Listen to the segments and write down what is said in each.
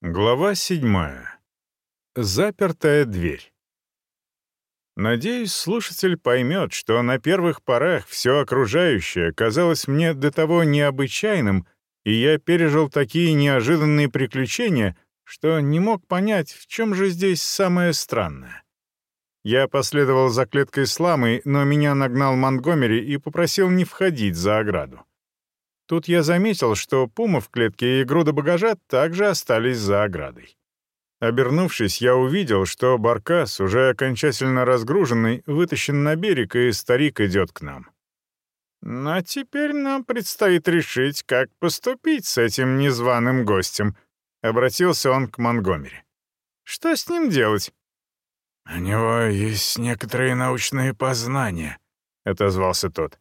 Глава седьмая. Запертая дверь. Надеюсь, слушатель поймет, что на первых порах все окружающее казалось мне до того необычайным, и я пережил такие неожиданные приключения, что не мог понять, в чем же здесь самое странное. Я последовал за клеткой с ламой, но меня нагнал Монтгомери и попросил не входить за ограду. Тут я заметил, что пума в клетке и груда багажа также остались за оградой. Обернувшись, я увидел, что баркас, уже окончательно разгруженный, вытащен на берег, и старик идет к нам. «Ну, «А теперь нам предстоит решить, как поступить с этим незваным гостем», — обратился он к Монгомери. «Что с ним делать?» «У него есть некоторые научные познания», — отозвался тот.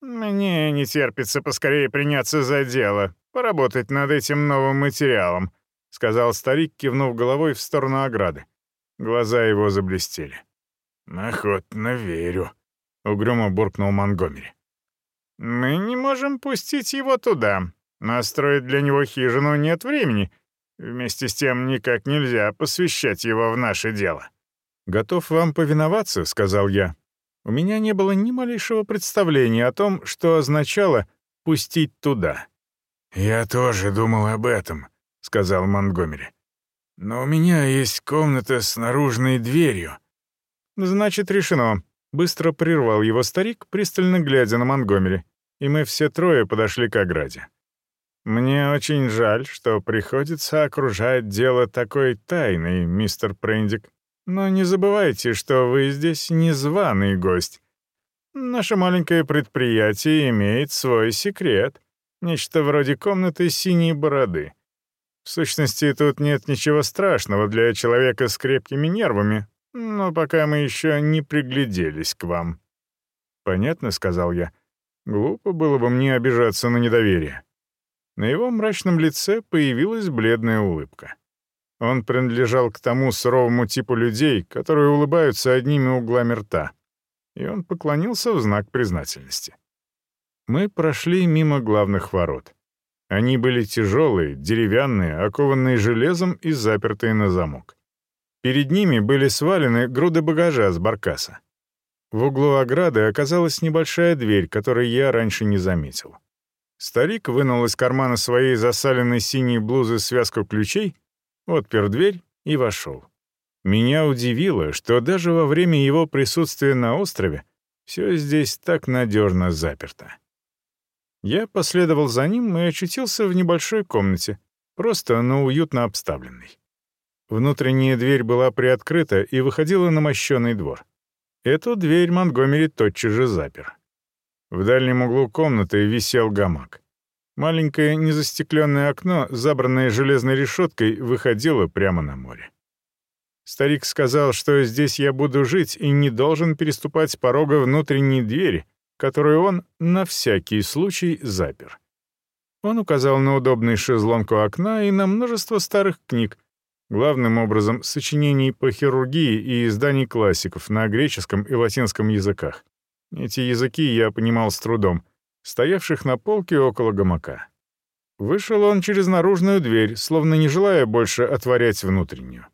«Мне не терпится поскорее приняться за дело, поработать над этим новым материалом», — сказал старик, кивнув головой в сторону ограды. Глаза его заблестели. «Охотно верю», — угрюмо буркнул Монгомери. «Мы не можем пустить его туда. Настроить для него хижину нет времени. Вместе с тем никак нельзя посвящать его в наше дело». «Готов вам повиноваться», — сказал я. У меня не было ни малейшего представления о том, что означало «пустить туда». «Я тоже думал об этом», — сказал Монгомери. «Но у меня есть комната с наружной дверью». «Значит, решено», — быстро прервал его старик, пристально глядя на Монгомери, и мы все трое подошли к ограде. «Мне очень жаль, что приходится окружать дело такой тайной, мистер Прендик», но не забывайте, что вы здесь незваный гость. Наше маленькое предприятие имеет свой секрет. Нечто вроде комнаты синей бороды. В сущности, тут нет ничего страшного для человека с крепкими нервами, но пока мы еще не пригляделись к вам». «Понятно», — сказал я. «Глупо было бы мне обижаться на недоверие». На его мрачном лице появилась бледная улыбка. Он принадлежал к тому суровому типу людей, которые улыбаются одними углами рта. И он поклонился в знак признательности. Мы прошли мимо главных ворот. Они были тяжелые, деревянные, окованные железом и запертые на замок. Перед ними были свалены груды багажа с баркаса. В углу ограды оказалась небольшая дверь, которую я раньше не заметил. Старик вынул из кармана своей засаленной синей блузы связку ключей отпер дверь и вошел. Меня удивило, что даже во время его присутствия на острове все здесь так надежно заперто. Я последовал за ним и очутился в небольшой комнате, просто, но уютно обставленной. Внутренняя дверь была приоткрыта и выходила на мощенный двор. Эту дверь Монгомери тотчас же запер. В дальнем углу комнаты висел гамак. Маленькое незастекленное окно, забранное железной решеткой, выходило прямо на море. Старик сказал, что здесь я буду жить и не должен переступать порога внутренней двери, которую он на всякий случай запер. Он указал на удобный шезлонг у окна и на множество старых книг, главным образом сочинений по хирургии и изданий классиков на греческом и латинском языках. Эти языки я понимал с трудом — стоявших на полке около гамака. Вышел он через наружную дверь, словно не желая больше отворять внутреннюю.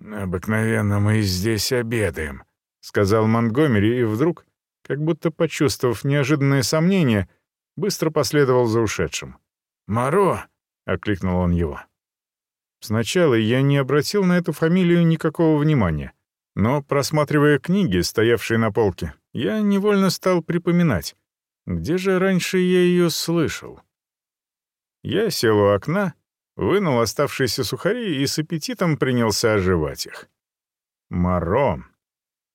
«Обыкновенно мы здесь обедаем», — сказал Монгомери, и вдруг, как будто почувствовав неожиданное сомнение, быстро последовал за ушедшим. «Моро!» — окликнул он его. Сначала я не обратил на эту фамилию никакого внимания, но, просматривая книги, стоявшие на полке, я невольно стал припоминать, где же раньше я ее слышал? Я сел у окна, вынул оставшиеся сухари и с аппетитом принялся оживать их. Маро.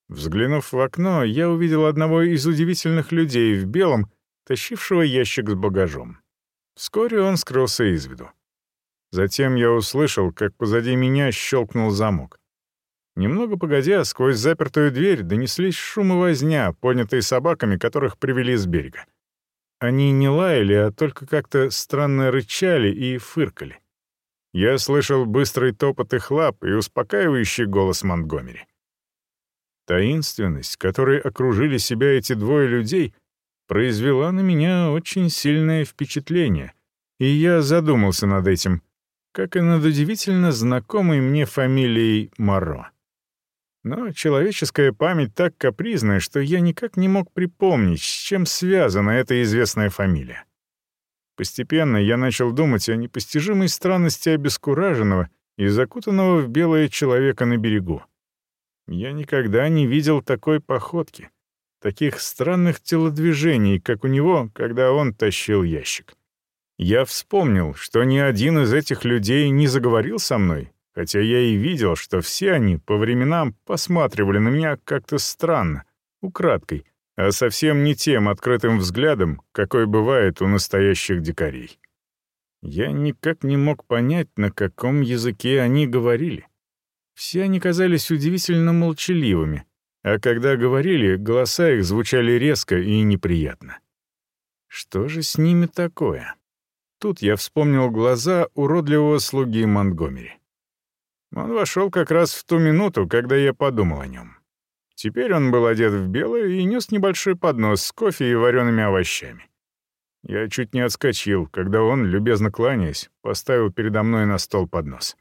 Взглянув в окно, я увидел одного из удивительных людей в белом, тащившего ящик с багажом. Вскоре он скрылся из виду. Затем я услышал, как позади меня щелкнул замок. Немного погодя, сквозь запертую дверь донеслись шум и возня, поднятые собаками, которых привели с берега. Они не лаяли, а только как-то странно рычали и фыркали. Я слышал быстрый топот их лап и успокаивающий голос Монтгомери. Таинственность, которой окружили себя эти двое людей, произвела на меня очень сильное впечатление, и я задумался над этим, как и над удивительно знакомой мне фамилией Моро. Но человеческая память так капризная, что я никак не мог припомнить, с чем связана эта известная фамилия. Постепенно я начал думать о непостижимой странности обескураженного и закутанного в белое человека на берегу. Я никогда не видел такой походки, таких странных телодвижений, как у него, когда он тащил ящик. Я вспомнил, что ни один из этих людей не заговорил со мной, хотя я и видел, что все они по временам посматривали на меня как-то странно, украдкой, а совсем не тем открытым взглядом, какой бывает у настоящих дикарей. Я никак не мог понять, на каком языке они говорили. Все они казались удивительно молчаливыми, а когда говорили, голоса их звучали резко и неприятно. Что же с ними такое? Тут я вспомнил глаза уродливого слуги Монтгомери. Он вошел как раз в ту минуту, когда я подумал о нем. Теперь он был одет в белое и нес небольшой поднос с кофе и вареными овощами. Я чуть не отскочил, когда он, любезно кланяясь, поставил передо мной на стол поднос.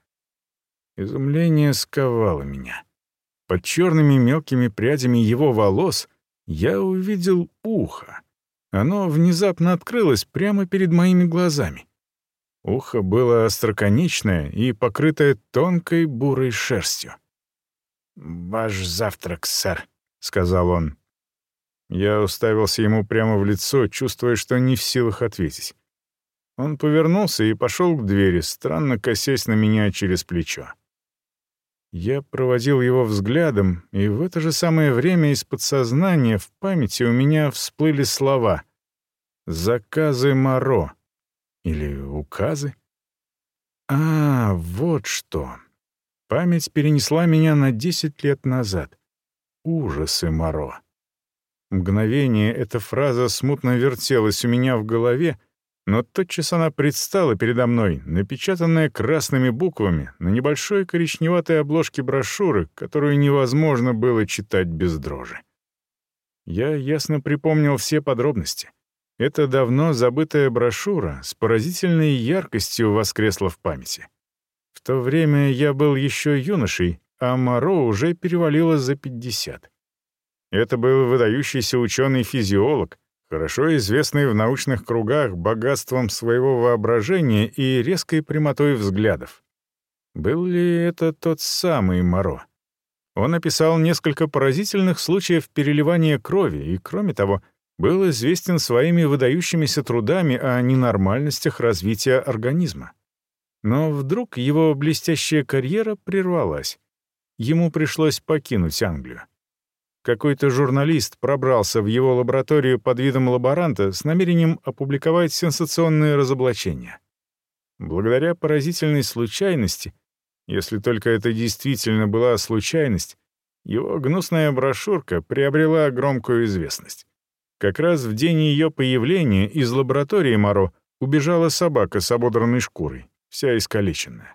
Изумление сковало меня. Под черными мелкими прядями его волос я увидел ухо. Оно внезапно открылось прямо перед моими глазами. Ухо было остроконечное и покрытое тонкой бурой шерстью. «Ваш завтрак, сэр», — сказал он. Я уставился ему прямо в лицо, чувствуя, что не в силах ответить. Он повернулся и пошел к двери, странно косясь на меня через плечо. Я проводил его взглядом, и в это же самое время из подсознания в памяти у меня всплыли слова «Заказы Моро» или «Указы». А, вот что. Память перенесла меня на десять лет назад. Ужасы Моро. Мгновение эта фраза смутно вертелась у меня в голове, но тотчас она предстала передо мной, напечатанная красными буквами на небольшой коричневатой обложке брошюры, которую невозможно было читать без дрожи. Я ясно припомнил все подробности. Эта давно забытая брошюра с поразительной яркостью воскресла в памяти. В то время я был еще юношей, а Моро уже перевалило за пятьдесят. Это был выдающийся ученый-физиолог, хорошо известный в научных кругах богатством своего воображения и резкой прямотой взглядов. Был ли это тот самый Моро? Он описал несколько поразительных случаев переливания крови и, кроме того, был известен своими выдающимися трудами о ненормальностях развития организма. Но вдруг его блестящая карьера прервалась. Ему пришлось покинуть Англию. Какой-то журналист пробрался в его лабораторию под видом лаборанта с намерением опубликовать сенсационные разоблачения. Благодаря поразительной случайности, если только это действительно была случайность, его гнусная брошюрка приобрела громкую известность. Как раз в день ее появления из лаборатории Моро убежала собака с ободранной шкурой, вся искалеченная.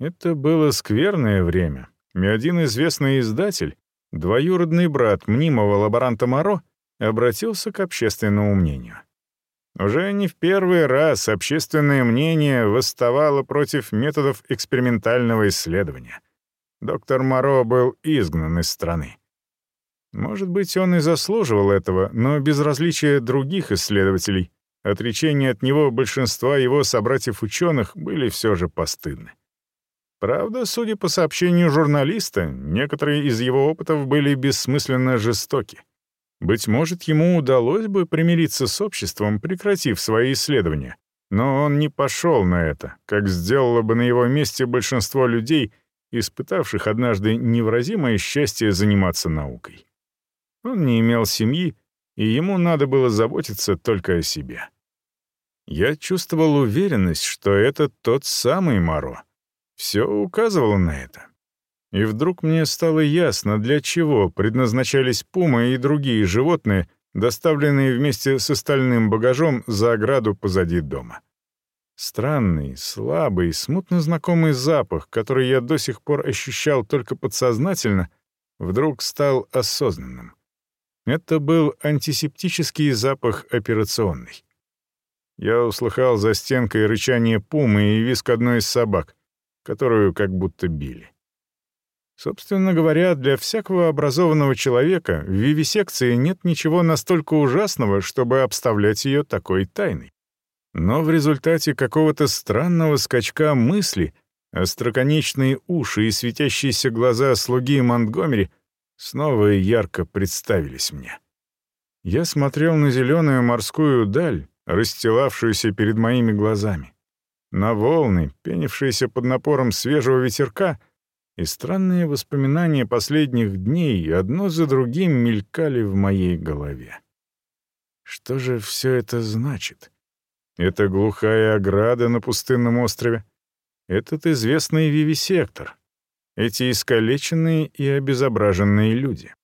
Это было скверное время, и один известный издатель двоюродный брат мнимого лаборанта Моро обратился к общественному мнению. Уже не в первый раз общественное мнение восставало против методов экспериментального исследования. Доктор Моро был изгнан из страны. Может быть, он и заслуживал этого, но безразличие других исследователей, отречение от него большинства его собратьев-ученых были все же постыдны. Правда, судя по сообщению журналиста, некоторые из его опытов были бессмысленно жестоки. Быть может, ему удалось бы примириться с обществом, прекратив свои исследования. Но он не пошел на это, как сделало бы на его месте большинство людей, испытавших однажды невразимое счастье заниматься наукой. Он не имел семьи, и ему надо было заботиться только о себе. Я чувствовал уверенность, что это тот самый Моро — все указывало на это. И вдруг мне стало ясно, для чего предназначались пумы и другие животные, доставленные вместе с остальным багажом за ограду позади дома. Странный, слабый, смутно знакомый запах, который я до сих пор ощущал только подсознательно, вдруг стал осознанным. Это был антисептический запах операционный. я услыхал за стенкой рычание пумы и виск одной из собак, которую как будто били. Собственно говоря, для всякого образованного человека в вивисекции нет ничего настолько ужасного, чтобы обставлять ее такой тайной. Но в результате какого-то странного скачка мысли остроконечные уши и светящиеся глаза слуги Монтгомери снова ярко представились мне. Я смотрел на зеленую морскую даль, расстилавшуюся перед моими глазами, на волны, пенившиеся под напором свежего ветерка — и странные воспоминания последних дней одно за другим мелькали в моей голове. Что же все это значит? Это глухая ограда на пустынном острове, этот известный вивисектор, эти искалеченные и обезображенные люди.